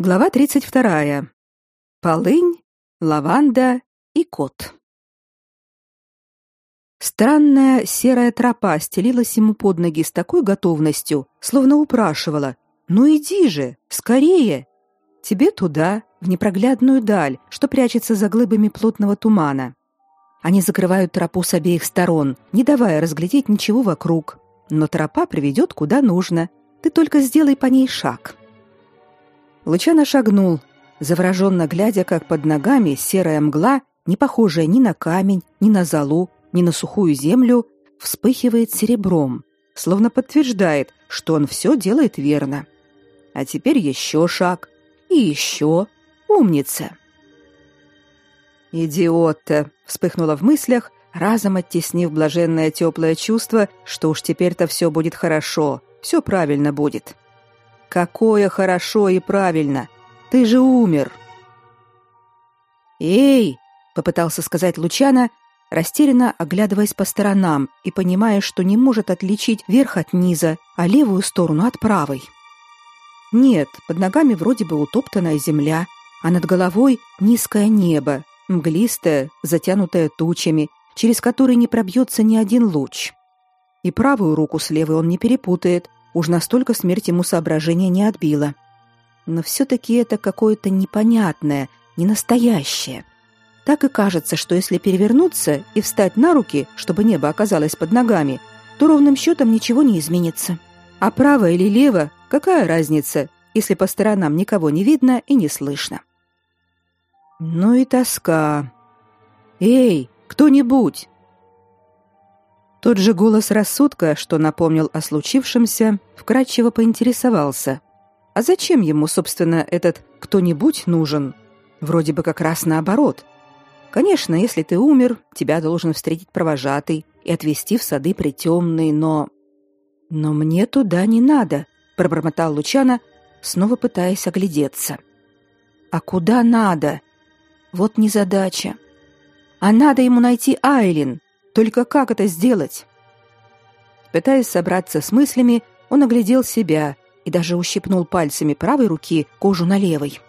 Глава 32. Полынь, лаванда и кот. Странная серая тропа стелилась ему под ноги с такой готовностью, словно упрашивала: "Ну иди же, скорее! Тебе туда, в непроглядную даль, что прячется за глыбами плотного тумана". Они закрывают тропу с обеих сторон, не давая разглядеть ничего вокруг, но тропа приведет куда нужно. Ты только сделай по ней шаг. Лучано шагнул, завороженно глядя, как под ногами серая мгла, не похожая ни на камень, ни на золу, ни на сухую землю, вспыхивает серебром, словно подтверждает, что он все делает верно. А теперь еще шаг. И еще. Умница. «Идиот-то!» — вспыхнула в мыслях, разом оттеснив блаженное теплое чувство, что уж теперь-то все будет хорошо, все правильно будет. Какое хорошо и правильно. Ты же умер. Эй, попытался сказать Лучана, растерянно оглядываясь по сторонам и понимая, что не может отличить верх от низа, а левую сторону от правой. Нет, под ногами вроде бы утоптанная земля, а над головой низкое небо, мглистое, затянутое тучами, через которые не пробьется ни один луч. И правую руку с левой он не перепутает, Уж настолько смерть ему соображения не отбила. Но все-таки это какое-то непонятное, ненастоящее. Так и кажется, что если перевернуться и встать на руки, чтобы небо оказалось под ногами, то ровным счетом ничего не изменится. А право или лево, какая разница, если по сторонам никого не видно и не слышно? Ну и тоска. Эй, кто-нибудь! Тот же голос рассудка, что напомнил о случившемся, вкратчиво поинтересовался. А зачем ему, собственно, этот кто-нибудь нужен? Вроде бы как раз наоборот. Конечно, если ты умер, тебя должен встретить провожатый и отвезти в сады притемные, но... Но мне туда не надо, пробормотал Лучана, снова пытаясь оглядеться. А куда надо? Вот незадача. А надо ему найти Айлин, только как это сделать? Пытаясь собраться с мыслями, он оглядел себя и даже ущипнул пальцами правой руки кожу на левой.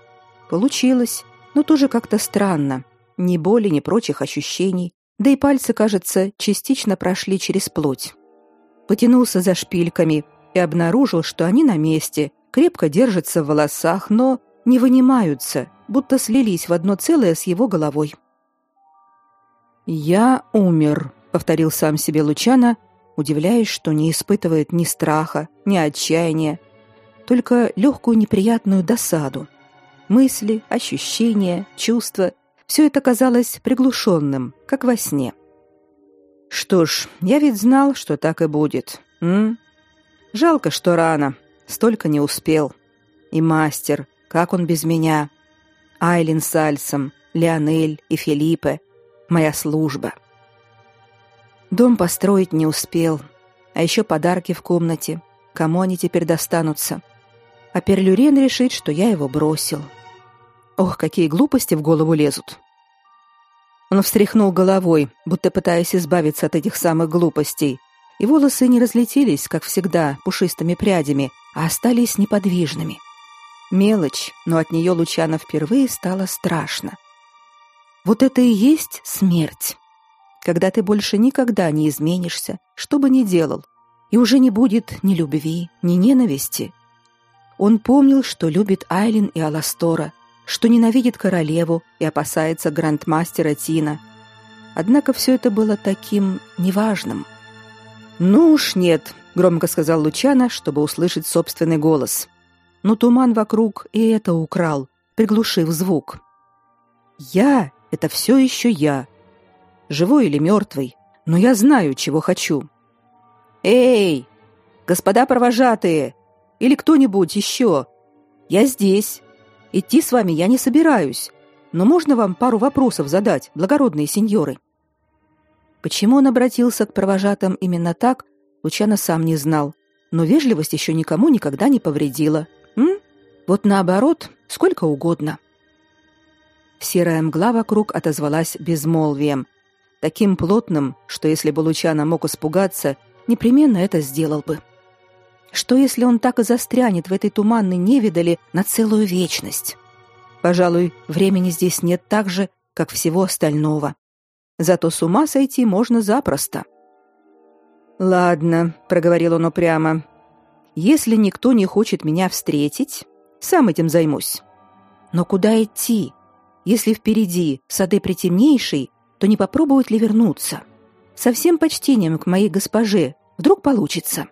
Получилось, но тоже как-то странно. Ни боли, ни прочих ощущений. Да и пальцы, кажется, частично прошли через плоть. Потянулся за шпильками и обнаружил, что они на месте, крепко держатся в волосах, но не вынимаются, будто слились в одно целое с его головой. «Я умер», повторил сам себе Лучана, удивляясь, что не испытывает ни страха, ни отчаяния, только легкую неприятную досаду. Мысли, ощущения, чувства все это казалось приглушенным, как во сне. Что ж, я ведь знал, что так и будет. М? Жалко, что рано, столько не успел. И мастер, как он без меня? Айлин с Альсом, Леонель и Филиппе, моя служба — Дом построить не успел. А еще подарки в комнате. Кому они теперь достанутся? А Перлюрен решит, что я его бросил. Ох, какие глупости в голову лезут. Он встряхнул головой, будто пытаясь избавиться от этих самых глупостей, и волосы не разлетелись, как всегда, пушистыми прядями, а остались неподвижными. Мелочь, но от нее Лучана впервые стало страшно. Вот это и есть смерть когда ты больше никогда не изменишься, что бы ни делал, и уже не будет ни любви, ни ненависти. Он помнил, что любит Айлин и Аластора, что ненавидит королеву и опасается грандмастера Тина. Однако все это было таким неважным. «Ну уж нет», — громко сказал Лучана, чтобы услышать собственный голос. Но туман вокруг и это украл, приглушив звук. «Я — это все еще я», живой или мертвый, но я знаю, чего хочу. Эй, господа провожатые, или кто-нибудь еще, я здесь. Идти с вами я не собираюсь, но можно вам пару вопросов задать, благородные сеньоры? Почему он обратился к провожатым именно так, Лучано сам не знал, но вежливость еще никому никогда не повредила. М? Вот наоборот, сколько угодно. Серая мгла вокруг отозвалась безмолвием, таким плотным, что если бы Лучано мог испугаться, непременно это сделал бы. Что если он так и застрянет в этой туманной невидали на целую вечность? Пожалуй, времени здесь нет так же, как всего остального. Зато с ума сойти можно запросто. Ладно, проговорил он упрямо. Если никто не хочет меня встретить, сам этим займусь. Но куда идти? Если впереди сады притемнейший, то не попробовать ли вернуться? Со всем почтением к моей госпоже, вдруг получится.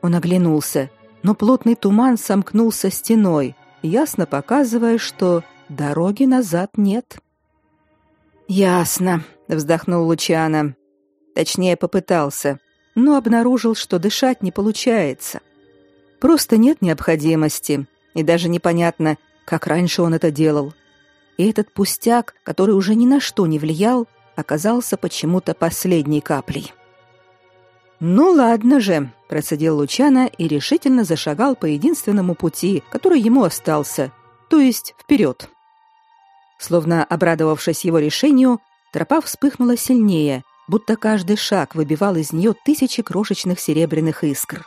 Он оглянулся, но плотный туман сомкнулся стеной, ясно показывая, что дороги назад нет. Ясно, вздохнул Лучано. Точнее, попытался, но обнаружил, что дышать не получается. Просто нет необходимости, и даже непонятно, как раньше он это делал. И этот пустяк, который уже ни на что не влиял, оказался почему-то последней каплей. Ну ладно же, процедил Лучано и решительно зашагал по единственному пути, который ему остался, то есть вперед. Словно обрадовавшись его решению, тропа вспыхнула сильнее, будто каждый шаг выбивал из нее тысячи крошечных серебряных искр.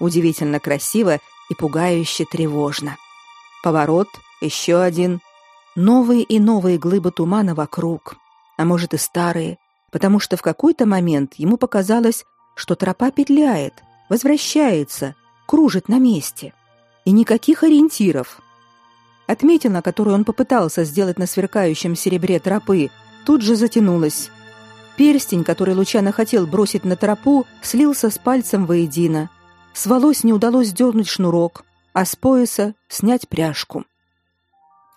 Удивительно красиво и пугающе тревожно. Поворот, еще один. Новые и новые глыбы тумана вокруг, а может и старые, потому что в какой-то момент ему показалось, что тропа петляет, возвращается, кружит на месте. И никаких ориентиров. Отметина, которую он попытался сделать на сверкающем серебре тропы, тут же затянулась. Перстень, который Лучано хотел бросить на тропу, слился с пальцем воедино. С волос не удалось дернуть шнурок, а с пояса снять пряжку.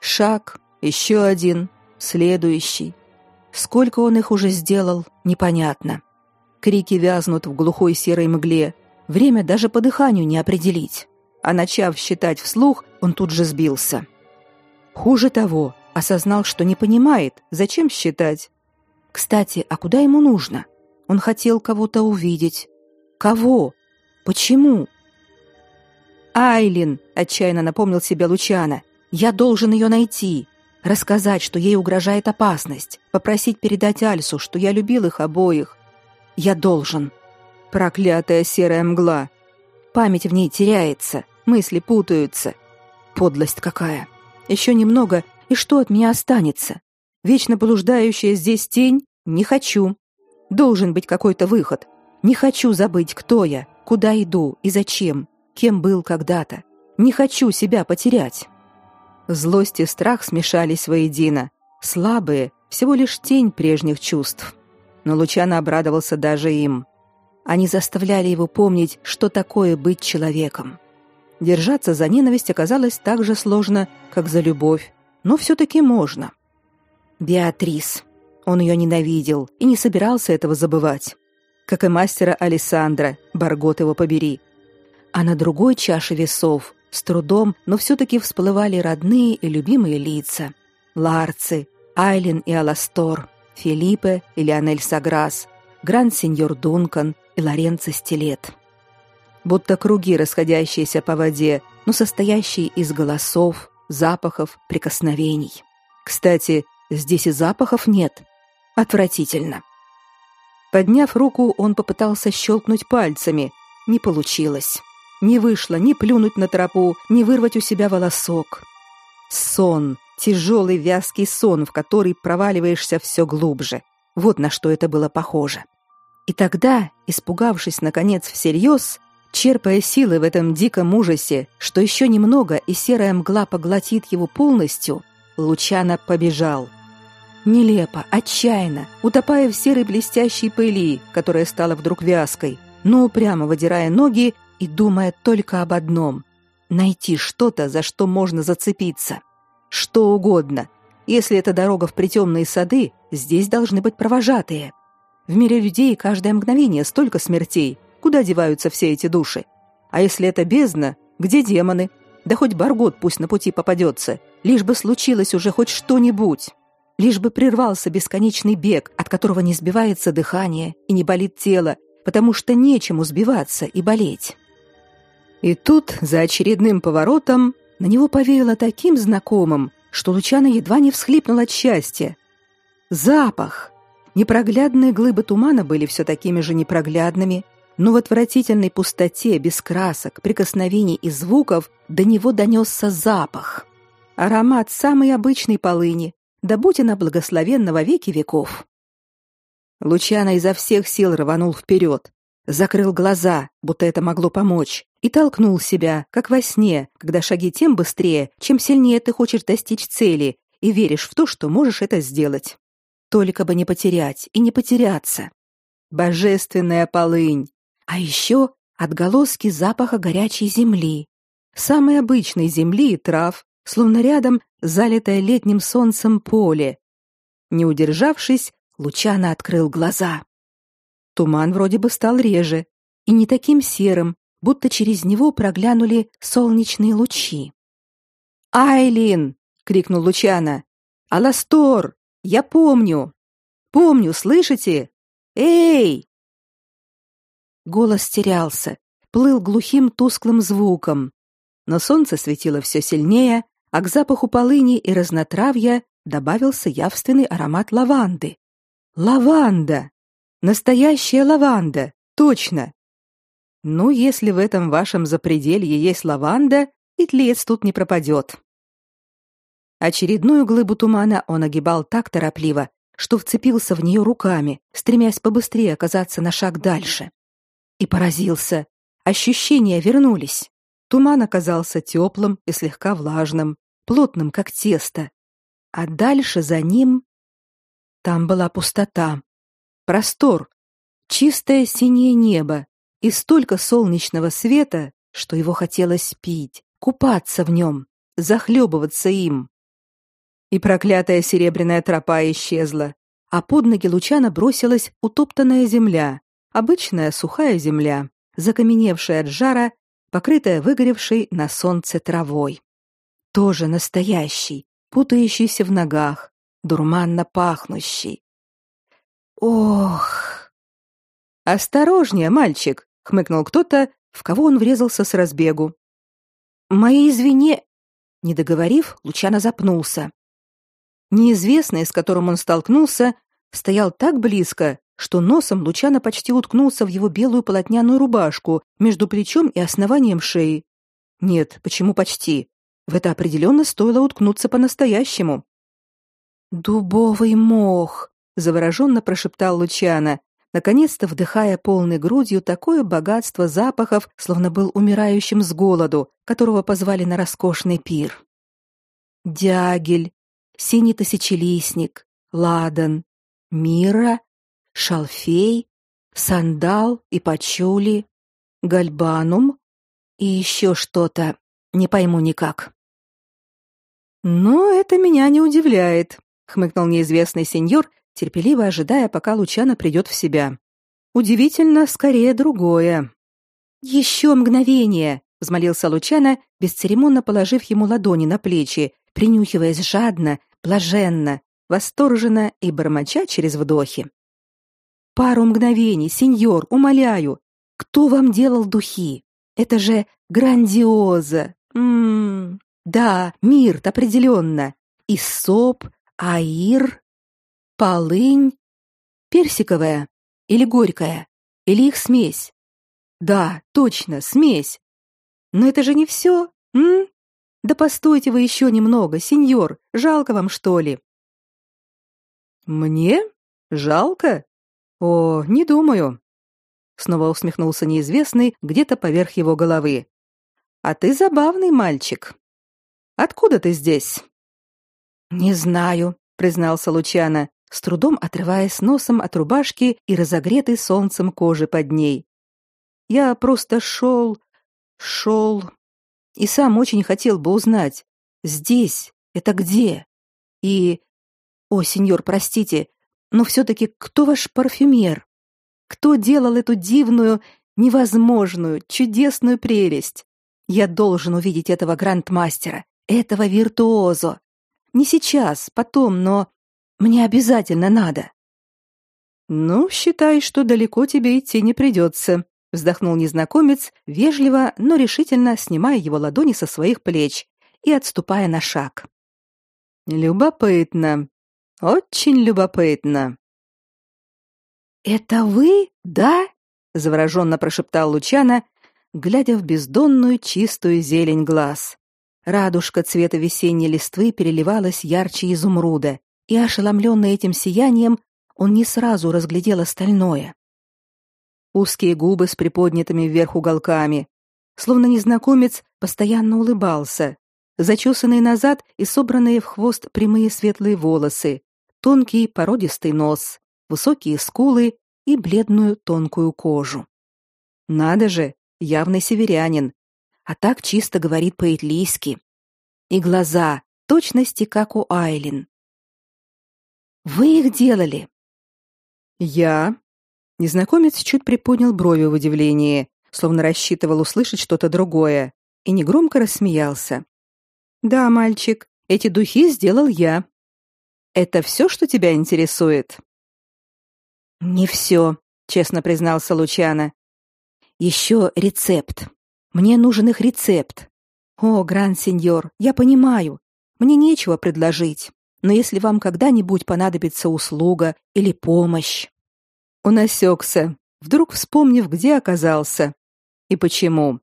Шаг, еще один, следующий. Сколько он их уже сделал, непонятно. Крики вязнут в глухой серой мгле. Время даже по дыханию не определить. А начав считать вслух, он тут же сбился. Хуже того, осознал, что не понимает, зачем считать. Кстати, а куда ему нужно? Он хотел кого-то увидеть. Кого? Почему? Айлин, отчаянно напомнил себе Лучана. Я должен ее найти, рассказать, что ей угрожает опасность, попросить передать Альсу, что я любил их обоих. Я должен. Проклятая серая мгла. Память в ней теряется, мысли путаются. Подлость какая. Еще немного, и что от меня останется? Вечно блуждающая здесь тень? Не хочу. Должен быть какой-то выход. Не хочу забыть, кто я, куда иду и зачем, кем был когда-то. Не хочу себя потерять. Злость и страх смешались воедино. Слабые, всего лишь тень прежних чувств. Но Лучано обрадовался даже им. Они заставляли его помнить, что такое быть человеком. Держаться за ненависть оказалось так же сложно, как за любовь, но все-таки можно. Беатрис. Он ее ненавидел и не собирался этого забывать. Как и мастера Александра, Баргот его побери. А на другой чаше весов, с трудом, но все-таки всплывали родные и любимые лица. Ларцы, Айлин и Аластор, Филиппе и Леонель Саграс, Гранд-сеньор Дункан и Лоренцо Стилет будто круги, расходящиеся по воде, но состоящие из голосов, запахов, прикосновений. Кстати, здесь и запахов нет. Отвратительно. Подняв руку, он попытался щелкнуть пальцами. Не получилось. Не вышло ни плюнуть на тропу, ни вырвать у себя волосок. Сон, тяжелый вязкий сон, в который проваливаешься все глубже. Вот на что это было похоже. И тогда, испугавшись наконец всерьез, Черпая силы в этом диком ужасе, что еще немного и серая мгла поглотит его полностью, Лучано побежал. Нелепо, отчаянно, утопая в серой блестящей пыли, которая стала вдруг вязкой, но упрямо выдирая ноги и думая только об одном — найти что-то, за что можно зацепиться. Что угодно. Если это дорога в притемные сады, здесь должны быть провожатые. В мире людей каждое мгновение столько смертей, Куда деваются все эти души? А если это бездна, где демоны? Да хоть Баргот пусть на пути попадется, лишь бы случилось уже хоть что-нибудь. Лишь бы прервался бесконечный бег, от которого не сбивается дыхание и не болит тело, потому что нечему сбиваться и болеть. И тут, за очередным поворотом, на него повеяло таким знакомым, что Лучано едва не всхлипнул от счастья. Запах! Непроглядные глыбы тумана были все такими же непроглядными, но в отвратительной пустоте, без красок, прикосновений и звуков до него донесся запах. Аромат самой обычной полыни, да будь она благословенна во веки веков. Лучано изо всех сил рванул вперед, закрыл глаза, будто это могло помочь, и толкнул себя, как во сне, когда шаги тем быстрее, чем сильнее ты хочешь достичь цели и веришь в то, что можешь это сделать. Только бы не потерять и не потеряться. Божественная полынь. А еще отголоски запаха горячей земли. Самой обычной земли и трав, словно рядом залитое летним солнцем поле. Не удержавшись, Лучано открыл глаза. Туман вроде бы стал реже и не таким серым, будто через него проглянули солнечные лучи. «Айлин!» — крикнул Лучано. «Аластор! Я помню! Помню, слышите? Эй!» Голос терялся, плыл глухим тусклым звуком. Но солнце светило все сильнее, а к запаху полыни и разнотравья добавился явственный аромат лаванды. Лаванда! Настоящая лаванда, точно. Ну, если в этом вашем запределье есть лаванда, и тлец тут не пропадет. Очередную глыбу тумана он огибал так торопливо, что вцепился в нее руками, стремясь побыстрее оказаться на шаг дальше. И поразился. Ощущения вернулись. Туман оказался теплым и слегка влажным, плотным, как тесто. А дальше за ним... Там была пустота. Простор. Чистое синее небо. И столько солнечного света, что его хотелось пить, купаться в нем, захлебываться им. И проклятая серебряная тропа исчезла, а под ноги Лучана бросилась утоптанная земля, обычная сухая земля, закаменевшая от жара, покрытая выгоревшей на солнце травой. Тоже настоящий, путающийся в ногах, дурманно пахнущий. Ох! Осторожнее, мальчик, хмыкнул кто-то, в кого он врезался с разбегу. Мои извини, не договорив, Лучано запнулся. Неизвестный, с которым он столкнулся, стоял так близко, что носом Лучано почти уткнулся в его белую полотняную рубашку между плечом и основанием шеи. Нет, почему почти? В это определенно стоило уткнуться по-настоящему. «Дубовый мох!» — завороженно прошептал Лучано, наконец-то вдыхая полной грудью такое богатство запахов, словно был умирающим с голоду, которого позвали на роскошный пир. Дягель, синий тысячелистник, ладан, мира, шалфей, сандал и пачули, гальбанум и еще что-то, не пойму никак. Но это меня не удивляет, хмыкнул неизвестный сеньор, терпеливо ожидая, пока Лучано придет в себя. Удивительно, скорее другое. Еще мгновение, взмолился Лучано, бесцеремонно положив ему ладони на плечи, принюхиваясь жадно, блаженно, восторженно и бормоча через вдохи. Пару мгновений, сеньор, умоляю. Кто вам делал духи? Это же грандиоза. Мм. Да, мирт определенно. Иссоп, аир, полынь, персиковая или горькая, или их смесь. Да, точно, смесь. Но это же не все, м? Да постойте вы еще немного, сеньор, жалко вам, что ли? Мне? Жалко? О, не думаю. Снова усмехнулся неизвестный где-то поверх его головы. А ты забавный мальчик. Откуда ты здесь? Не знаю, признался Лучано, с трудом отрываясь носом от рубашки и разогретой солнцем кожи под ней. Я просто шел, шел и сам очень хотел бы узнать, здесь это где? И о, сеньор, простите, но все-таки кто ваш парфюмер? Кто делал эту дивную, невозможную, чудесную прелесть? Я должен увидеть этого грандмастера, этого виртуозо. Не сейчас, потом, но мне обязательно надо. Ну, считай, что далеко тебе идти не придется, вздохнул незнакомец, вежливо, но решительно снимая его ладони со своих плеч и отступая на шаг. Любопытно. Очень любопытно. Это вы? Да? завороженно прошептал Лучана, глядя в бездонную чистую зелень глаз. Радужка цвета весенней листвы переливалась ярче изумруда, и ошеломленный этим сиянием, он не сразу разглядел остальное. Узкие губы с приподнятыми вверх уголками, словно незнакомец постоянно улыбался, зачесанные назад и собранные в хвост прямые светлые волосы, тонкий породистый нос, высокие скулы и бледную тонкую кожу. Надо же, явный северянин, а так чисто говорит по-итлийски. И глаза, точности как у Айлин. Вы их делали? Я. Незнакомец чуть приподнял брови в удивлении, словно рассчитывал услышать что-то другое, и негромко рассмеялся. Да, мальчик, эти духи сделал я. Это все, что тебя интересует? Не все, честно признался Лучано. Еще рецепт. Мне нужен их рецепт. О, гранд-сеньор, я понимаю. Мне нечего предложить. Но если вам когда-нибудь понадобится услуга или помощь, он осекся, вдруг вспомнив, где оказался и почему,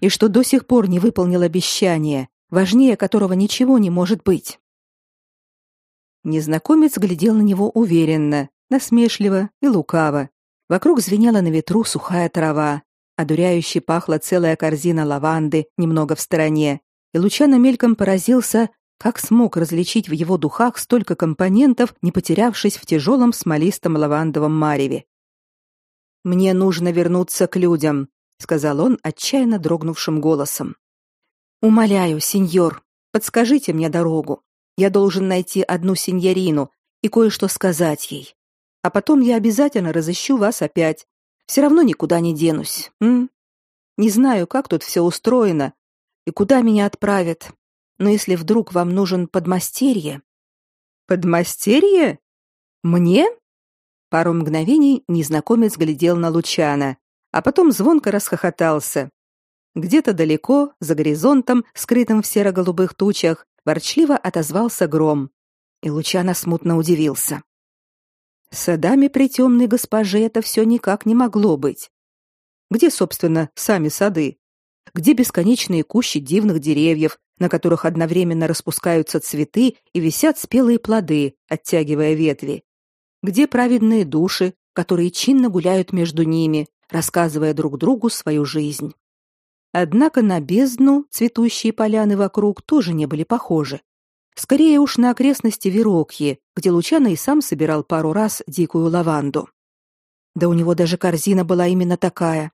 и что до сих пор не выполнил обещание, важнее которого ничего не может быть. Незнакомец глядел на него уверенно, насмешливо и лукаво. Вокруг звенела на ветру сухая трава, одуряюще пахла целая корзина лаванды немного в стороне, и Лучано мельком поразился, как смог различить в его духах столько компонентов, не потерявшись в тяжелом смолистом лавандовом мареве. «Мне нужно вернуться к людям», — сказал он отчаянно дрогнувшим голосом. Умоляю, сеньор, подскажите мне дорогу. Я должен найти одну сеньорину и кое-что сказать ей. А потом я обязательно разыщу вас опять. Все равно никуда не денусь. М? Не знаю, как тут все устроено и куда меня отправят. Но если вдруг вам нужен подмастерье... Подмастерье? Мне? Пару мгновений незнакомец глядел на Лучана, а потом звонко расхохотался. Где-то далеко, за горизонтом, скрытым в серо-голубых тучах, ворчливо отозвался гром, и Лучано смутно удивился. Садами при темной госпоже это все никак не могло быть. Где, собственно, сами сады? Где бесконечные кущи дивных деревьев, на которых одновременно распускаются цветы и висят спелые плоды, оттягивая ветви? Где праведные души, которые чинно гуляют между ними, рассказывая друг другу свою жизнь? Однако на бездну цветущие поляны вокруг тоже не были похожи. Скорее уж на окрестности Верокьи, где Лучано и сам собирал пару раз дикую лаванду. Да у него даже корзина была именно такая.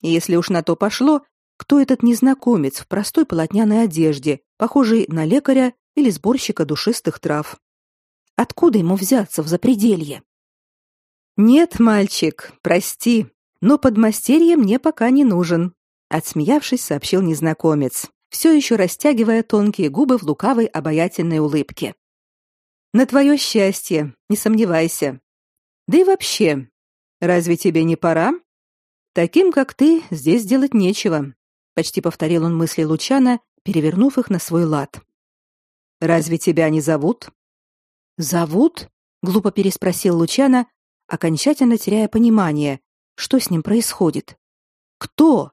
И если уж на то пошло, кто этот незнакомец в простой полотняной одежде, похожий на лекаря или сборщика душистых трав? Откуда ему взяться в запределье? Нет, мальчик, прости, но подмастерье мне пока не нужен, отсмеявшись, сообщил незнакомец, все еще растягивая тонкие губы в лукавой обаятельной улыбке. На твое счастье, не сомневайся. Да и вообще, разве тебе не пора? Таким, как ты, здесь делать нечего, почти повторил он мысли Лучана, перевернув их на свой лад. Разве тебя не зовут? Зовут? глупо переспросил Лучана, окончательно теряя понимание, что с ним происходит. Кто?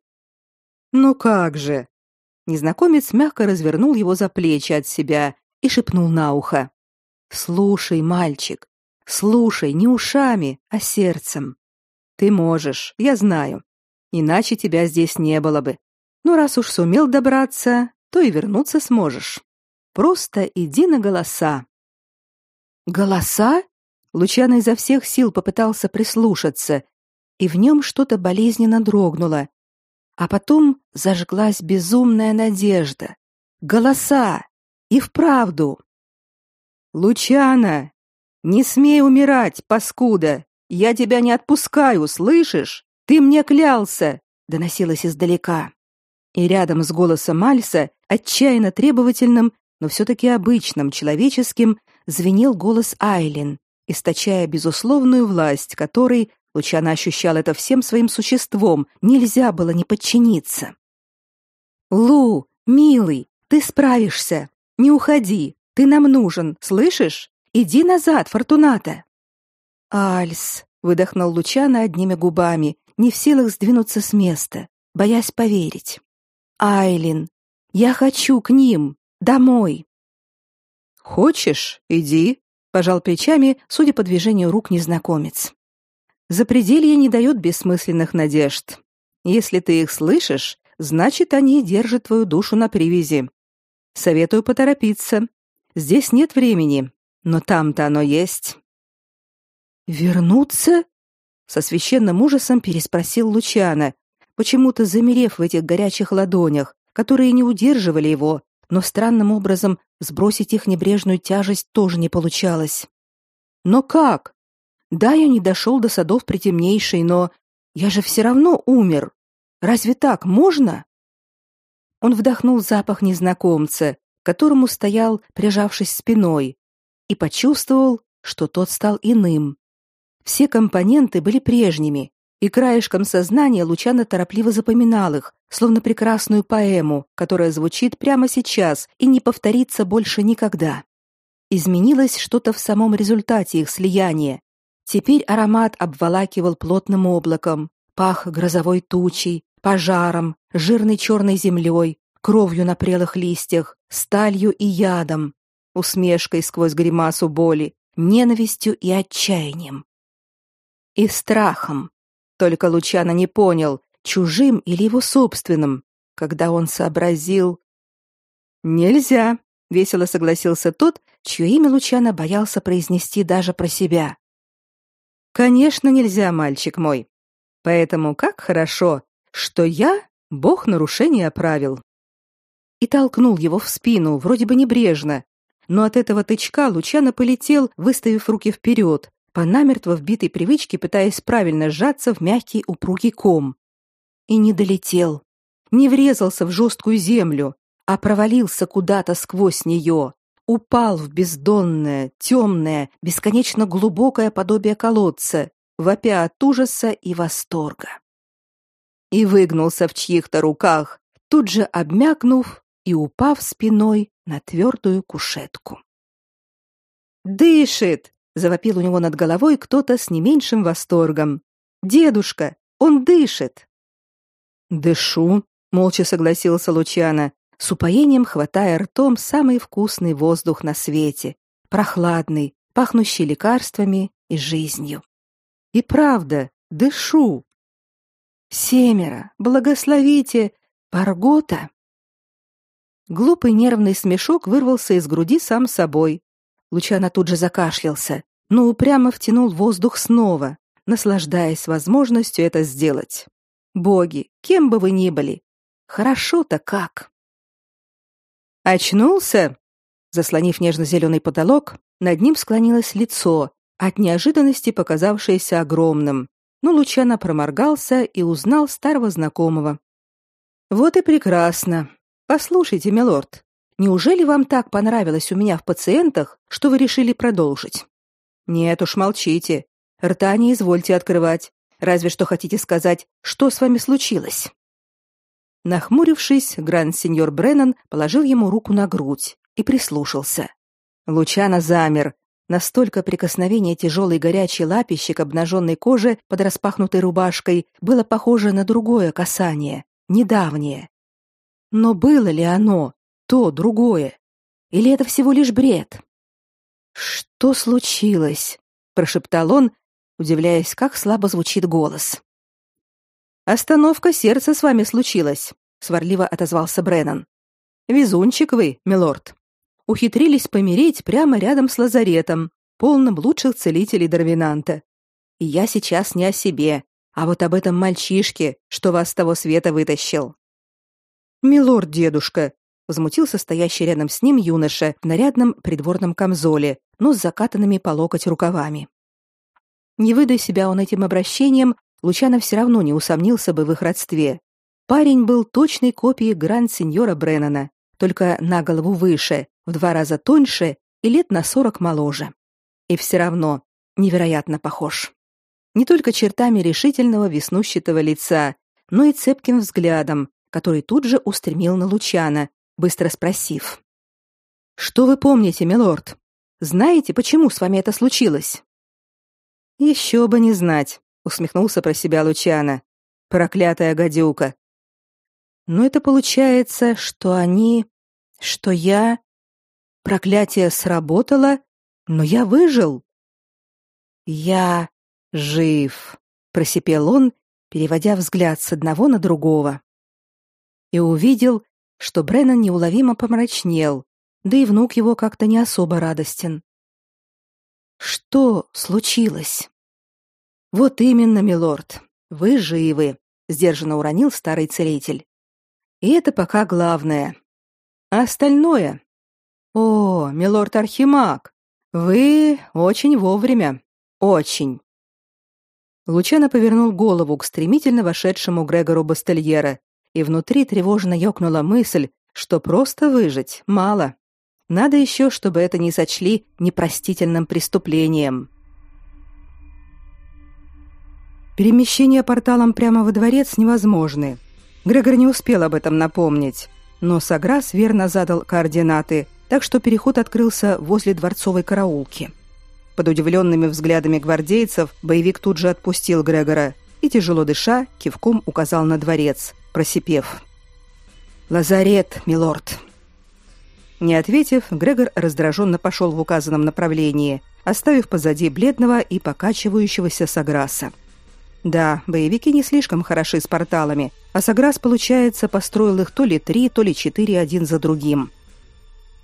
Ну как же? Незнакомец мягко развернул его за плечи от себя и шепнул на ухо: "Слушай, мальчик, слушай не ушами, а сердцем. Ты можешь, я знаю. Иначе тебя здесь не было бы. Но раз уж сумел добраться, то и вернуться сможешь. Просто иди на голоса". Голоса? Лучано изо всех сил попытался прислушаться, и в нем что-то болезненно дрогнуло, а потом зажглась безумная надежда. Голоса! И вправду! «Лучана! Не смей умирать, паскуда! Я тебя не отпускаю, слышишь? Ты мне клялся!» доносилось издалека. И рядом с голосом Альса, отчаянно требовательным, но все-таки обычным, человеческим, звенел голос Айлин, источая безусловную власть, которой Лучано ощущал это всем своим существом, нельзя было не подчиниться. «Лу, милый, ты справишься. Не уходи, ты нам нужен, слышишь? Иди назад, Фортуната!» «Альс», — выдохнул Лучано одними губами, не в силах сдвинуться с места, боясь поверить. Айлин, я хочу к ним, домой. Хочешь, иди, пожал плечами, судя по движению рук незнакомец. Запределье не дает бессмысленных надежд. Если ты их слышишь, значит, они держат твою душу на привязи. Советую поторопиться. Здесь нет времени, но там-то оно есть. Вернуться? Со священным ужасом переспросил Лучана, почему-то замерев в этих горячих ладонях, которые не удерживали его, но странным образом сбросить их небрежную тяжесть тоже не получалось. Но как? Да, я не дошел до садов притемнейшей, но я же все равно умер. Разве так можно? Он вдохнул запах незнакомца, которому стоял, прижавшись спиной, и почувствовал, что тот стал иным. Все компоненты были прежними, и краешком сознания Лучано торопливо запоминал их, словно прекрасную поэму, которая звучит прямо сейчас и не повторится больше никогда. Изменилось что-то в самом результате их слияния. Теперь аромат обволакивал плотным облаком, пах грозовой тучей, пожаром, жирной черной землей, кровью на прелых листьях, сталью и ядом, усмешкой сквозь гримасу боли, ненавистью и отчаянием. И страхом, только Лучано не понял, чужим или его собственным, когда он сообразил... «Нельзя», — весело согласился тот, чье имя Лучано боялся произнести даже про себя. «Конечно, нельзя, мальчик мой. Поэтому как хорошо, что я — бог нарушения правил». И толкнул его в спину, вроде бы небрежно, но от этого тычка Лучано полетел, выставив руки вперед, по намертво вбитой привычке пытаясь правильно сжаться в мягкий упругий ком. И не долетел, не врезался в жесткую землю, а провалился куда-то сквозь нее, упал в бездонное, темное, бесконечно глубокое подобие колодца, вопя от ужаса и восторга. И выгнулся в чьих-то руках, тут же обмякнув и упав спиной на твердую кушетку. «Дышит!» Завопил у него над головой кто-то с не меньшим восторгом. Дедушка, он дышит. Дышу, молча согласился Лучано, с упоением хватая ртом самый вкусный воздух на свете, прохладный, пахнущий лекарствами и жизнью. И правда, дышу. Семеро, благословите, Паргота. Глупый нервный смешок вырвался из груди сам собой. Лучано тут же закашлялся но упрямо втянул воздух снова, наслаждаясь возможностью это сделать. Боги, кем бы вы ни были, хорошо-то как. Очнулся? Заслонив нежно-зеленый потолок, над ним склонилось лицо, от неожиданности показавшееся огромным. Но Лучано проморгался и узнал старого знакомого. Вот и прекрасно. Послушайте, милорд, неужели вам так понравилось у меня в пациентах, что вы решили продолжить? Нет уж, молчите. Рта не извольте открывать. Разве что хотите сказать, что с вами случилось. Нахмурившись, гранд-сеньор Бреннан положил ему руку на грудь и прислушался. Лучано замер. Настолько прикосновение тяжелой горячей лапищи к обнаженной коже под распахнутой рубашкой было похоже на другое касание, недавнее. Но было ли оно, то другое? Или это всего лишь бред? Что случилось? прошептал он, удивляясь, как слабо звучит голос. Остановка сердца с вами случилась, сварливо отозвался Бреннан. Везунчик вы, милорд. Ухитрились помереть прямо рядом с лазаретом, полным лучших целителей Дарвинанта. И я сейчас не о себе, а вот об этом мальчишке, что вас с того света вытащил. Милорд дедушка, возмутился стоящий рядом с ним юноша в нарядном придворном камзоле, но с закатанными по локоть рукавами. Не выдай себя он этим обращением, Лучано все равно не усомнился бы в их родстве. Парень был точной копией гранд-сеньора Бреннана, только на голову выше, в два раза тоньше и лет на сорок моложе. И все равно невероятно похож. Не только чертами решительного веснущатого лица, но и цепким взглядом, который тут же устремил на Лучана, быстро спросив: "Что вы помните, милорд? Знаете, почему с вами это случилось?" «Еще бы не знать», — усмехнулся про себя Лучано, проклятая гадюка. Но это получается, что они, что я проклятие сработало, но я выжил. Я жив, просипел он, переводя взгляд с одного на другого. И увидел, что Бреннан неуловимо помрачнел, да и внук его как-то не особо радостен. Что случилось? Вот именно, милорд. Вы живы, сдержанно уронил старый целитель. И это пока главное. А остальное? О, милорд Архимаг, вы очень вовремя. Очень. Лучано повернул голову к стремительно вошедшему Грегору Бастельера, и внутри тревожно ёкнула мысль, что просто выжить мало. Надо еще, чтобы это не сочли непростительным преступлением. Перемещение порталом прямо во дворец невозможны. Грегор не успел об этом напомнить, но Саграс верно задал координаты, так что переход открылся возле дворцовой караулки. Под удивленными взглядами гвардейцев боевик тут же отпустил Грегора и, тяжело дыша, кивком указал на дворец, просипев. «Лазарет, милорд!» Не ответив, Грегор раздраженно пошел в указанном направлении, оставив позади бледного и покачивающегося Саграса. Да, боевики не слишком хороши с порталами, а Саграс, получается, построил их то ли три, то ли четыре один за другим.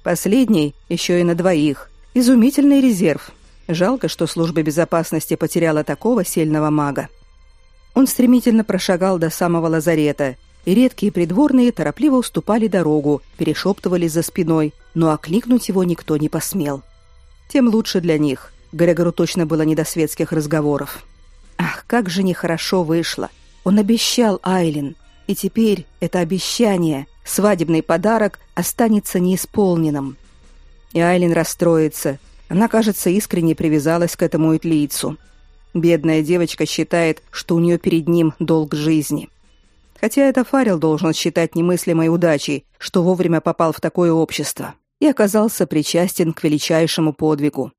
Последний еще и на двоих. Изумительный резерв. Жалко, что служба безопасности потеряла такого сильного мага. Он стремительно прошагал до самого лазарета, и редкие придворные торопливо уступали дорогу, перешептывали за спиной, но окликнуть его никто не посмел. Тем лучше для них. Грегору точно было не до светских разговоров. Ах, как же нехорошо вышло. Он обещал Айлин, и теперь это обещание, свадебный подарок, останется неисполненным. И Айлин расстроится. Она, кажется, искренне привязалась к этому итлийцу. Бедная девочка считает, что у нее перед ним долг жизни. Хотя это Фарил должен считать немыслимой удачей, что вовремя попал в такое общество и оказался причастен к величайшему подвигу.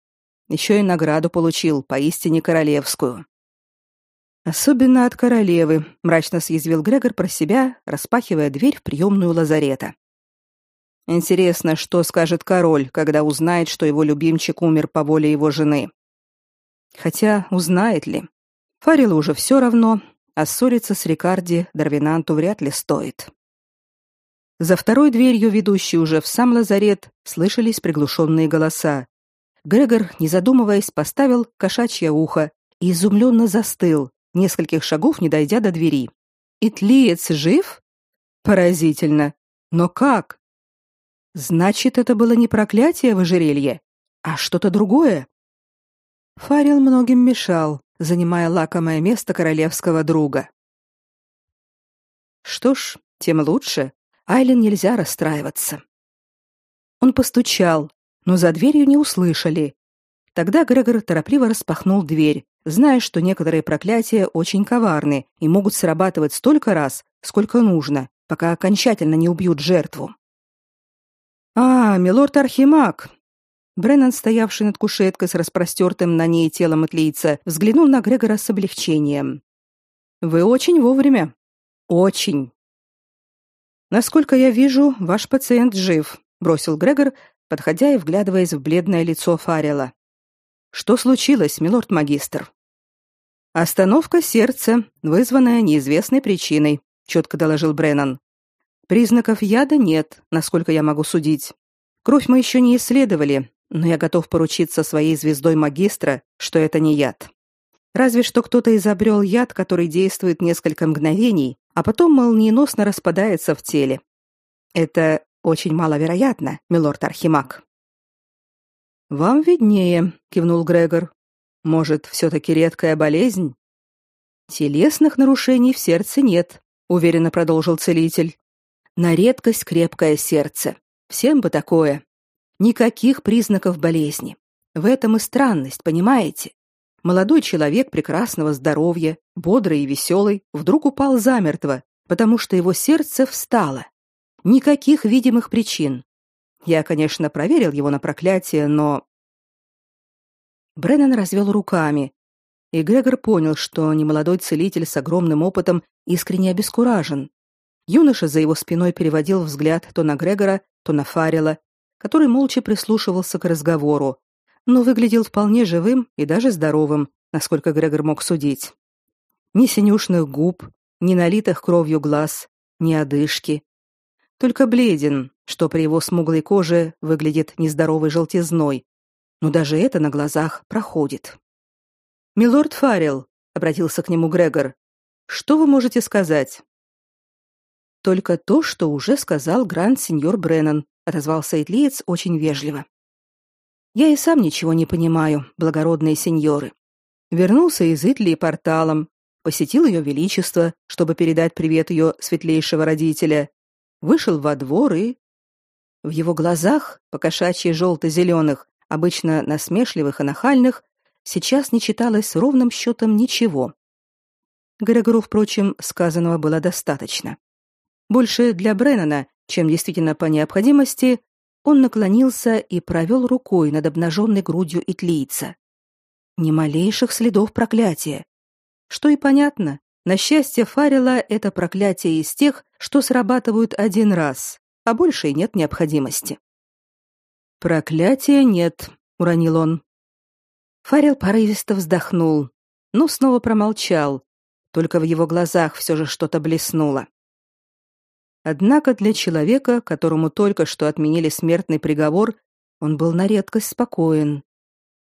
Еще и награду получил, поистине королевскую. Особенно от королевы, мрачно съязвил Грегор про себя, распахивая дверь в приемную лазарета. Интересно, что скажет король, когда узнает, что его любимчик умер по воле его жены. Хотя узнает ли? Фарилу уже все равно, а ссориться с Рикарди Дарвинанту вряд ли стоит. За второй дверью, ведущей уже в сам лазарет, слышались приглушенные голоса. Грегор, не задумываясь, поставил кошачье ухо и изумленно застыл, нескольких шагов не дойдя до двери. «Итлиец жив?» «Поразительно! Но как?» «Значит, это было не проклятие в ожерелье, а что-то другое?» Фарил многим мешал, занимая лакомое место королевского друга. Что ж, тем лучше. Айлен нельзя расстраиваться. Он постучал, но за дверью не услышали. Тогда Грегор торопливо распахнул дверь, зная, что некоторые проклятия очень коварны и могут срабатывать столько раз, сколько нужно, пока окончательно не убьют жертву. А, милорд Архимаг. Бреннан, стоявший над кушеткой с распростертым на ней телом отлийца, взглянул на Грегора с облегчением. Вы очень вовремя. Очень. Насколько я вижу, ваш пациент жив, бросил Грегор, подходя и вглядываясь в бледное лицо Фаррелла. Что случилось, милорд магистр? Остановка сердца, вызванная неизвестной причиной, четко доложил Бреннан. Признаков яда нет, насколько я могу судить. Кровь мы еще не исследовали, но я готов поручиться своей звездой магистра, что это не яд. Разве что кто-то изобрел яд, который действует несколько мгновений, а потом молниеносно распадается в теле. Это очень маловероятно, милорд Архимаг. Вам виднее, кивнул Грегор. Может, все-таки редкая болезнь? Телесных нарушений в сердце нет, уверенно продолжил целитель. На редкость крепкое сердце. Всем бы такое. Никаких признаков болезни. В этом и странность, понимаете? Молодой человек прекрасного здоровья, бодрый и веселый, вдруг упал замертво, потому что его сердце встало. Никаких видимых причин. Я, конечно, проверил его на проклятие, но Бреннан развел руками. И Грегор понял, что немолодой целитель с огромным опытом искренне обескуражен. Юноша за его спиной переводил взгляд то на Грегора, то на Фаррелла, который молча прислушивался к разговору, но выглядел вполне живым и даже здоровым, насколько Грегор мог судить. Ни синюшных губ, ни налитых кровью глаз, ни одышки. Только бледен, что при его смуглой коже выглядит нездоровой желтизной, но даже это на глазах проходит. «Милорд Фаррелл», — обратился к нему Грегор, — «что вы можете сказать?» «Только то, что уже сказал гранд-сеньор Бреннан», — отозвался Итлиец очень вежливо. «Я и сам ничего не понимаю, благородные сеньоры. Вернулся из Итлии порталом, посетил ее величество, чтобы передать привет ее светлейшего родителя, вышел во двор и... В его глазах, покошачьи желто-зеленых, обычно насмешливых и нахальных, сейчас не читалось ровным счетом ничего. Грегору, впрочем, сказанного было достаточно. Больше для Бреннана, чем действительно по необходимости, он наклонился и провел рукой над обнаженной грудью итлийца. Ни малейших следов проклятия. Что и понятно, на счастье Фарила это проклятие из тех, что срабатывают один раз, а больше и нет необходимости. Проклятия нет, уронил он. Фарил порывисто вздохнул, но снова промолчал. Только в его глазах все же что-то блеснуло. Однако для человека, которому только что отменили смертный приговор, он был на редкость спокоен.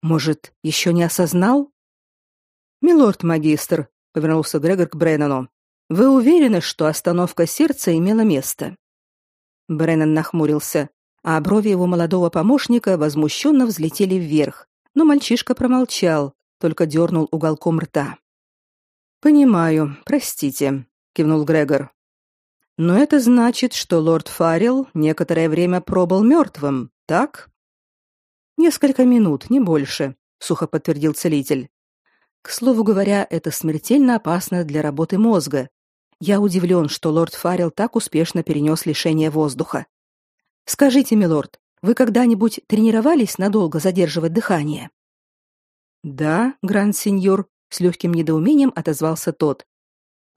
Может, еще не осознал? Милорд магистр, повернулся Грегор к Бреннану. Вы уверены, что остановка сердца имела место? Бреннан нахмурился, а брови его молодого помощника возмущенно взлетели вверх но мальчишка промолчал, только дернул уголком рта. Понимаю, простите, кивнул Грегор. Но это значит, что лорд Фаррелл некоторое время пробыл мертвым, так? Несколько минут, не больше, сухо подтвердил целитель. К слову говоря, это смертельно опасно для работы мозга. Я удивлен, что лорд Фаррелл так успешно перенес лишение воздуха. Скажите, милорд, вы когда-нибудь тренировались надолго задерживать дыхание? Да, гранд-сеньор, с легким недоумением отозвался тот.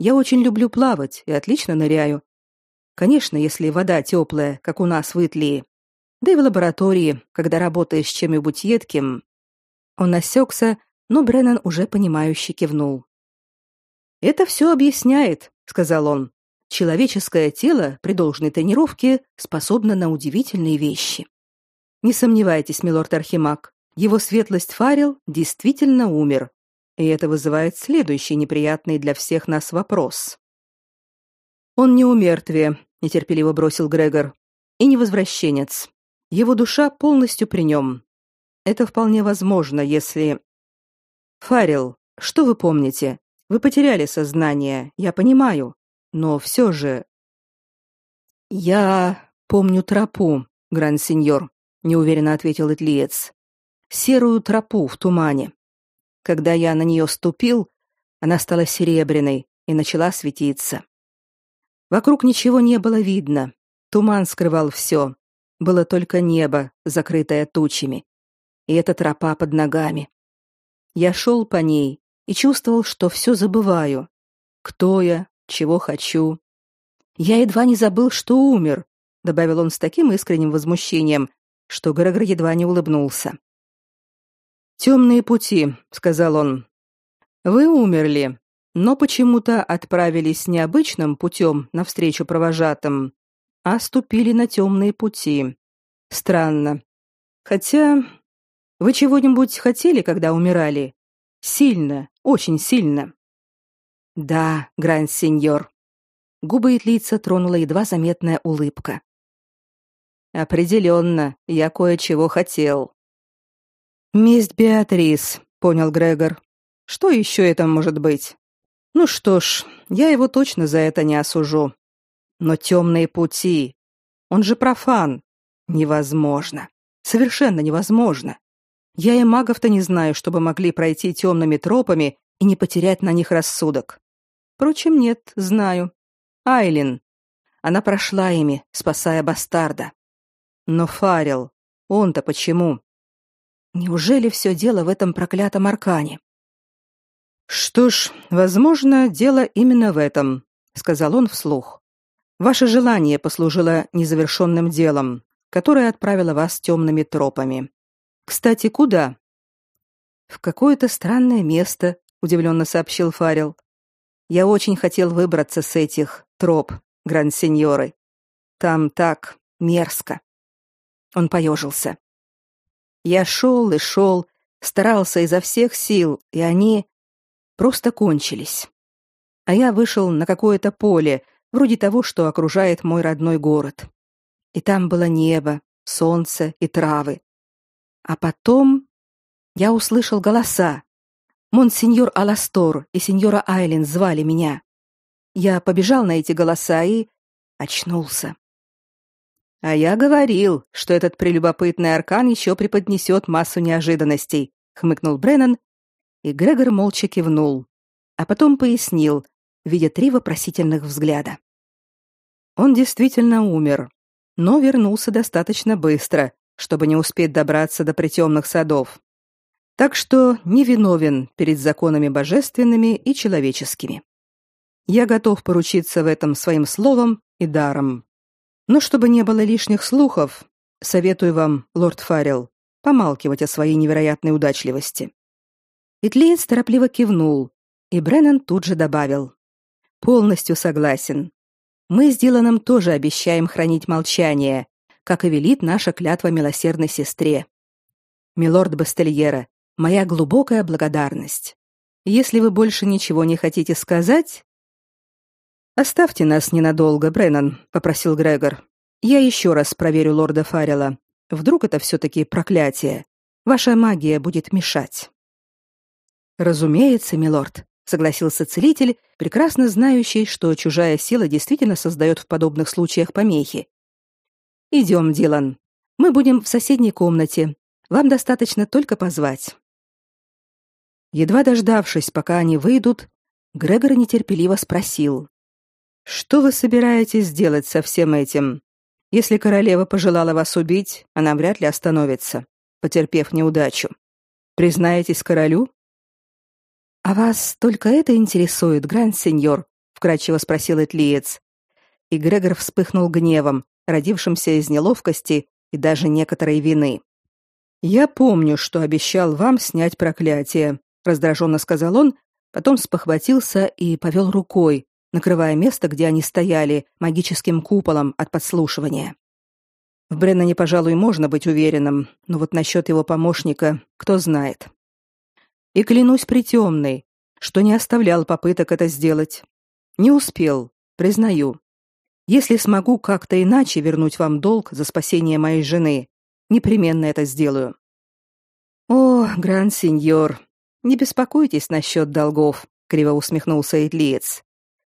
Я очень люблю плавать и отлично ныряю. Конечно, если вода теплая, как у нас в Итлии. Да и в лаборатории, когда работаешь с чем-нибудь едким. Он осекся, но Бреннан уже понимающе кивнул. Это все объясняет, сказал он. Человеческое тело при должной тренировке способно на удивительные вещи. Не сомневайтесь, милорд Архимаг, его светлость Фарил действительно умер, и это вызывает следующий неприятный для всех нас вопрос. Он не умертвие, нетерпеливо бросил Грегор, и не возвращенец. Его душа полностью при нем. Это вполне возможно, если Фарил, что вы помните? Вы потеряли сознание, я понимаю, но все же я помню тропу, гранд-сеньор, неуверенно ответил Итлиец. Серую тропу в тумане. Когда я на нее ступил, она стала серебряной и начала светиться. Вокруг ничего не было видно. Туман скрывал все. Было только небо, закрытое тучами. И эта тропа под ногами. Я шел по ней и чувствовал, что все забываю. Кто я, чего хочу. Я едва не забыл, что умер, добавил он с таким искренним возмущением, что Грегор едва не улыбнулся. «Темные пути», — сказал он. «Вы умерли, но почему-то отправились необычным путем навстречу провожатым, а ступили на темные пути. Странно. Хотя вы чего-нибудь хотели, когда умирали? Сильно, очень сильно». «Да, гранд-сеньор». Губы Итлица тронула едва заметная улыбка. Определенно, я кое-чего хотел. Месть Беатрис, понял Грегор. Что еще это может быть? Ну что ж, я его точно за это не осужу. Но темные пути. Он же профан. Невозможно. Совершенно невозможно. Я и магов-то не знаю, чтобы могли пройти темными тропами и не потерять на них рассудок. Впрочем, нет, знаю. Айлин. Она прошла ими, спасая бастарда. Но Фарил, он-то почему? Неужели все дело в этом проклятом аркане? Что ж, возможно, дело именно в этом, сказал он вслух. Ваше желание послужило незавершенным делом, которое отправило вас темными тропами. Кстати, куда? В какое-то странное место, удивленно сообщил Фарил. Я очень хотел выбраться с этих троп, гранд-сеньоры. Там так мерзко. Он поежился. Я шел и шел, старался изо всех сил, и они просто кончились. А я вышел на какое-то поле, вроде того, что окружает мой родной город. И там было небо, солнце и травы. А потом я услышал голоса. Монсеньор Аластор и сеньора Айлин звали меня. Я побежал на эти голоса и очнулся. А я говорил, что этот прелюбопытный аркан еще преподнесет массу неожиданностей, хмыкнул Бреннан и Грегор молча кивнул, а потом пояснил, видя три вопросительных взгляда. Он действительно умер, но вернулся достаточно быстро, чтобы не успеть добраться до притемных садов. Так что невиновен перед законами божественными и человеческими. Я готов поручиться в этом своим словом и даром. Но чтобы не было лишних слухов, советую вам, лорд Фаррелл, помалкивать о своей невероятной удачливости. Итлиец торопливо кивнул, и Бреннан тут же добавил: "Полностью согласен. Мы с Диланом тоже обещаем хранить молчание, как и велит наша клятва милосердной сестре. Милорд Бастельера, моя глубокая благодарность. Если вы больше ничего не хотите сказать, оставьте нас ненадолго, Бреннан, попросил Грегор. Я еще раз проверю лорда Фаррелла. Вдруг это все таки проклятие. Ваша магия будет мешать. Разумеется, милорд, согласился целитель, прекрасно знающий, что чужая сила действительно создает в подобных случаях помехи. Идем, Дилан. Мы будем в соседней комнате. Вам достаточно только позвать. Едва дождавшись, пока они выйдут, Грегор нетерпеливо спросил: "Что вы собираетесь делать со всем этим? Если королева пожелала вас убить, она вряд ли остановится, потерпев неудачу. Признаетесь королю а вас только это интересует, гранд-сеньор? вкрадчиво спросил Этлиец. И Грегор вспыхнул гневом, родившимся из неловкости и даже некоторой вины. Я помню, что обещал вам снять проклятие, раздраженно сказал он, потом спохватился и повел рукой, накрывая место, где они стояли, магическим куполом от подслушивания. В Бреннане, пожалуй, можно быть уверенным, но вот насчет его помощника, кто знает. И клянусь притемной, что не оставлял попыток это сделать. Не успел, признаю. Если смогу как-то иначе вернуть вам долг за спасение моей жены, непременно это сделаю. О, гранд-сеньор, не беспокойтесь насчет долгов, криво усмехнулся Идлиец.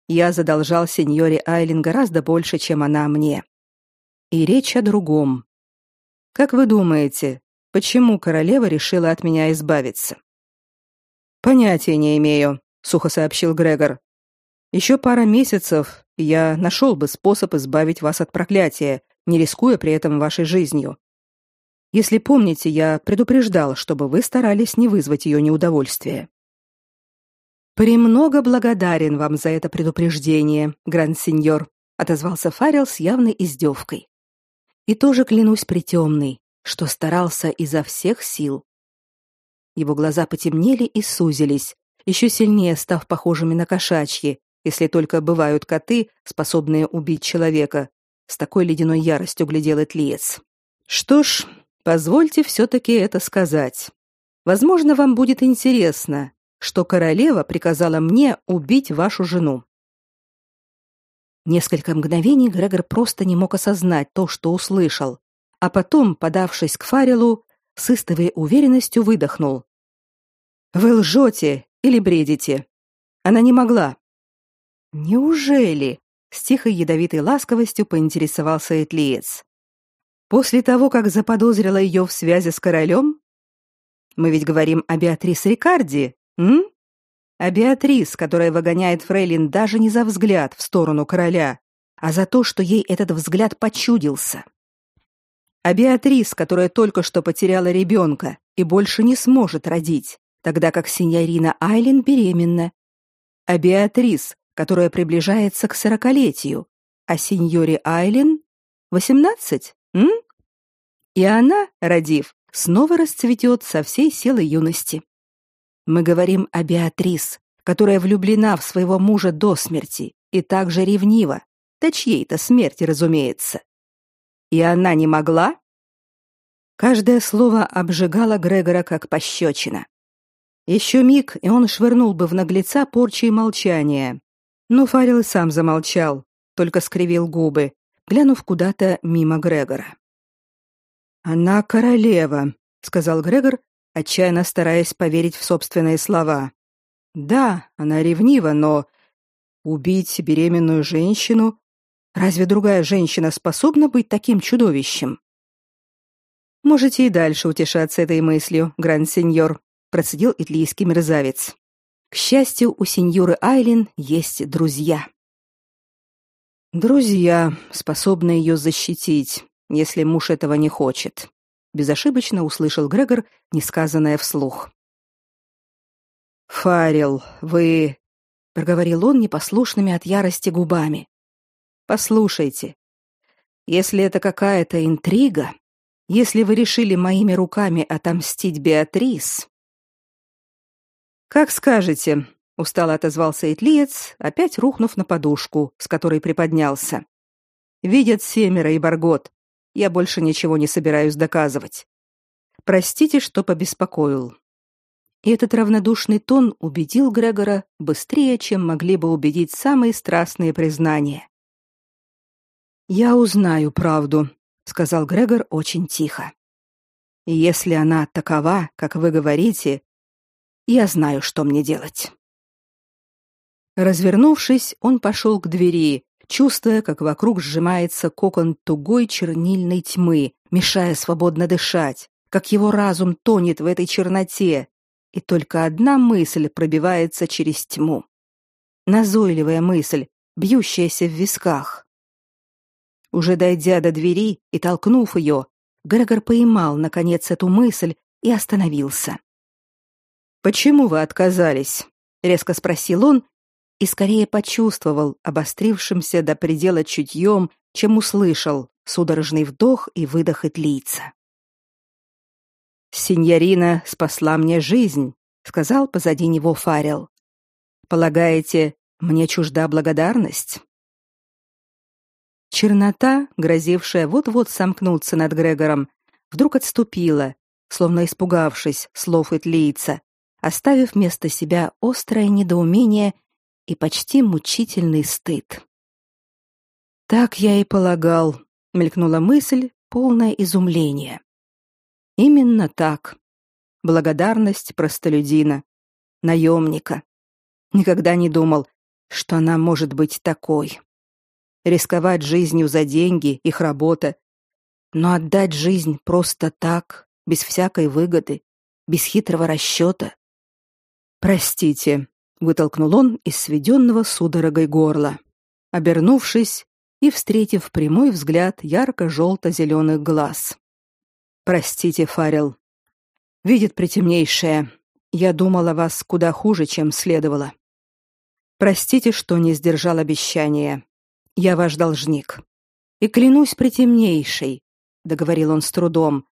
Я задолжал сеньоре Айлин гораздо больше, чем она мне. И речь о другом. Как вы думаете, почему королева решила от меня избавиться? Понятия не имею, сухо сообщил Грегор. Еще пара месяцев, и я нашел бы способ избавить вас от проклятия, не рискуя при этом вашей жизнью. Если помните, я предупреждал, чтобы вы старались не вызвать ее неудовольствия. «Премного благодарен вам за это предупреждение, гранд-сеньор», отозвался Фаррелл с явной издевкой. «И тоже клянусь притемный, что старался изо всех сил. Его глаза потемнели и сузились, еще сильнее став похожими на кошачьи, если только бывают коты, способные убить человека. С такой ледяной яростью глядел Этлиец. Что ж, позвольте все таки это сказать. Возможно, вам будет интересно, что королева приказала мне убить вашу жену. Несколько мгновений Грегор просто не мог осознать то, что услышал, а потом, подавшись к Фарелу, с истовой уверенностью выдохнул. «Вы лжете или бредите? Она не могла». «Неужели?» — с тихой ядовитой ласковостью поинтересовался Этлиец. «После того, как заподозрила ее в связи с королем? Мы ведь говорим о Беатрис Рикарди, м? О Беатрис, которая выгоняет Фрейлин даже не за взгляд в сторону короля, а за то, что ей этот взгляд почудился а Беатрис, которая только что потеряла ребенка и больше не сможет родить, тогда как синьорина Айлин беременна. А Беатрис, которая приближается к сорокалетию, а синьоре Айлин восемнадцать, м? И она, родив, снова расцветет со всей силой юности. Мы говорим о Беатрис, которая влюблена в своего мужа до смерти и также ревнива, до чьей-то смерти, разумеется. И она не могла? Каждое слово обжигало Грегора как пощечина. Еще миг, и он швырнул бы в наглеца порчей молчания. Но Фарил и сам замолчал, только скривил губы, глянув куда-то мимо Грегора. «Она королева», — сказал Грегор, отчаянно стараясь поверить в собственные слова. «Да, она ревнива, но убить беременную женщину? Разве другая женщина способна быть таким чудовищем?» «Можете и дальше утешаться этой мыслью, гранд-сеньор», процедил итлийский мерзавец. К счастью, у сеньоры Айлин есть друзья. Друзья, способные ее защитить, если муж этого не хочет. Безошибочно услышал Грегор несказанное вслух. Фарил, вы, проговорил он непослушными от ярости губами. Послушайте, если это какая-то интрига, если вы решили моими руками отомстить Беатрис, как скажете, устало отозвался Итлиец, опять рухнув на подушку, с которой приподнялся. Видят семеро и Баргот. Я больше ничего не собираюсь доказывать. Простите, что побеспокоил. И этот равнодушный тон убедил Грегора быстрее, чем могли бы убедить самые страстные признания. Я узнаю правду, сказал Грегор очень тихо. И если она такова, как вы говорите, я знаю, что мне делать. Развернувшись, он пошел к двери, чувствуя, как вокруг сжимается кокон тугой чернильной тьмы, мешая свободно дышать, как его разум тонет в этой черноте, и только одна мысль пробивается через тьму. Назойливая мысль, бьющаяся в висках. Уже дойдя до двери и толкнув ее, Грегор поймал наконец эту мысль и остановился. Почему вы отказались? резко спросил он и скорее почувствовал обострившимся до предела чутьем, чем услышал судорожный вдох и выдох Этлийца. Синьорина спасла мне жизнь, сказал позади него Фарел. Полагаете, мне чужда благодарность? Чернота, грозившая вот-вот сомкнуться над Грегором, вдруг отступила, словно испугавшись слов Этлийца, оставив вместо себя острое недоумение и почти мучительный стыд. Так я и полагал, мелькнула мысль, полное изумление. Именно так. Благодарность простолюдина, наемника. Никогда не думал, что она может быть такой. Рисковать жизнью за деньги, их работа, но отдать жизнь просто так, без всякой выгоды, без хитрого расчета. Простите, вытолкнул он из сведенного судорогой горла, обернувшись и встретив прямой взгляд ярко желто зеленых глаз. Простите, Фарел. Видит притемнейшее. Я думала вас куда хуже, чем следовало. Простите, что не сдержал обещания. Я ваш должник. И клянусь притемнейшей, договорил он с трудом.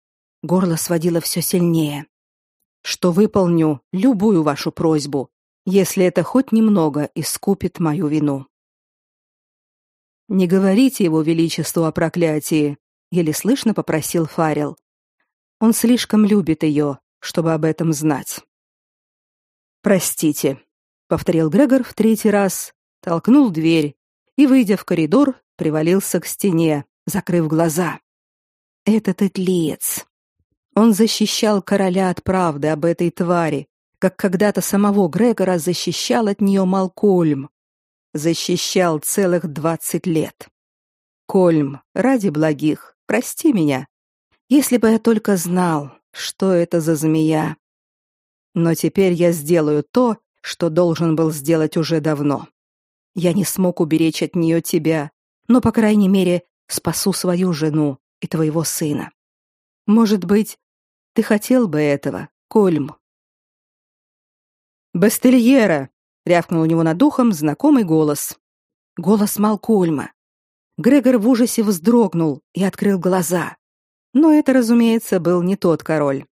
Горло сводило все сильнее что выполню любую вашу просьбу, если это хоть немного искупит мою вину. Не говорите его величеству о проклятии, еле слышно попросил Фарел. Он слишком любит ее, чтобы об этом знать. Простите, повторил Грегор в третий раз, толкнул дверь и, выйдя в коридор, привалился к стене, закрыв глаза. Этот итлиец. Он защищал короля от правды об этой твари, как когда-то самого Грегора защищал от нее Малкольм. Защищал целых двадцать лет. Кольм, ради благих, прости меня. Если бы я только знал, что это за змея. Но теперь я сделаю то, что должен был сделать уже давно. Я не смог уберечь от нее тебя, но, по крайней мере, спасу свою жену и твоего сына. Может быть, ты хотел бы этого, Кольм? Бастельера, рявкнул у него над ухом знакомый голос. Голос Малкольма. Грегор в ужасе вздрогнул и открыл глаза. Но это, разумеется, был не тот король.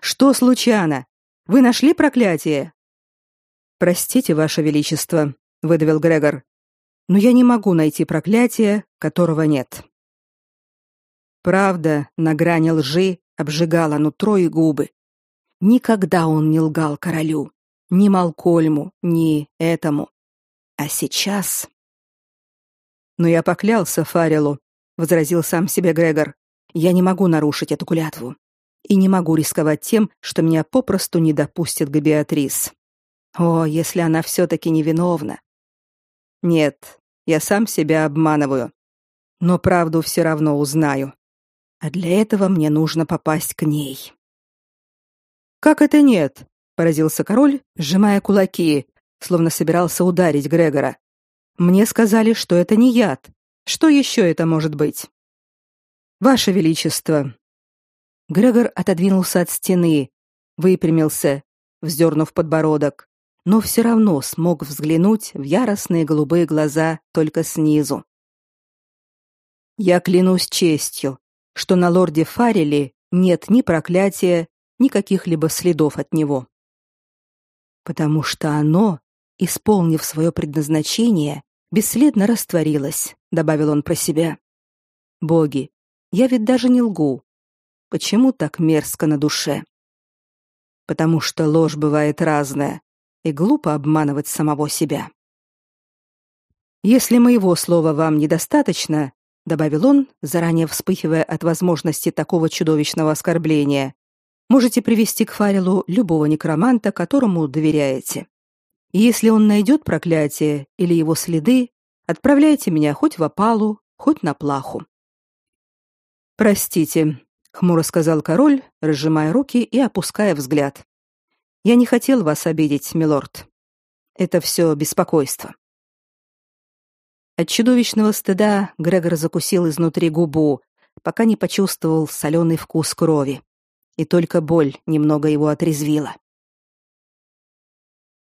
Что случайно? Вы нашли проклятие? Простите, ваше величество, выдавил Грегор. Но я не могу найти проклятие, которого нет. Правда на грани лжи обжигала нутро и губы. Никогда он не лгал королю, ни Малкольму, ни этому. А сейчас... Но я поклялся Фарелу, возразил сам себе Грегор. Я не могу нарушить эту клятву и не могу рисковать тем, что меня попросту не допустит к Беатрис. О, если она все таки невиновна. Нет, я сам себя обманываю. Но правду все равно узнаю. А для этого мне нужно попасть к ней. Как это нет? поразился король, сжимая кулаки, словно собирался ударить Грегора. Мне сказали, что это не яд. Что еще это может быть? Ваше величество. Грегор отодвинулся от стены, выпрямился, вздернув подбородок, но все равно смог взглянуть в яростные голубые глаза только снизу. Я клянусь честью, что на лорде Фарреле нет ни проклятия, ни каких-либо следов от него потому что оно, исполнив свое предназначение, бесследно растворилось, добавил он про себя. Боги, я ведь даже не лгу. Почему так мерзко на душе? Потому что ложь бывает разная, и глупо обманывать самого себя. Если моего слова вам недостаточно, добавил он, заранее вспыхивая от возможности такого чудовищного оскорбления, Можете привести к Фарилу любого некроманта, которому доверяете. И если он найдет проклятие или его следы, отправляйте меня хоть в опалу, хоть на плаху. Простите, хмуро сказал король, разжимая руки и опуская взгляд. Я не хотел вас обидеть, милорд. Это все беспокойство. От чудовищного стыда Грегор закусил изнутри губу, пока не почувствовал соленый вкус крови и только боль немного его отрезвила.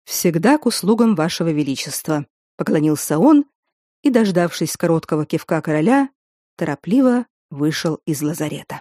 Всегда к услугам вашего величества, поклонился он и, дождавшись короткого кивка короля, торопливо вышел из лазарета.